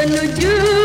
penuju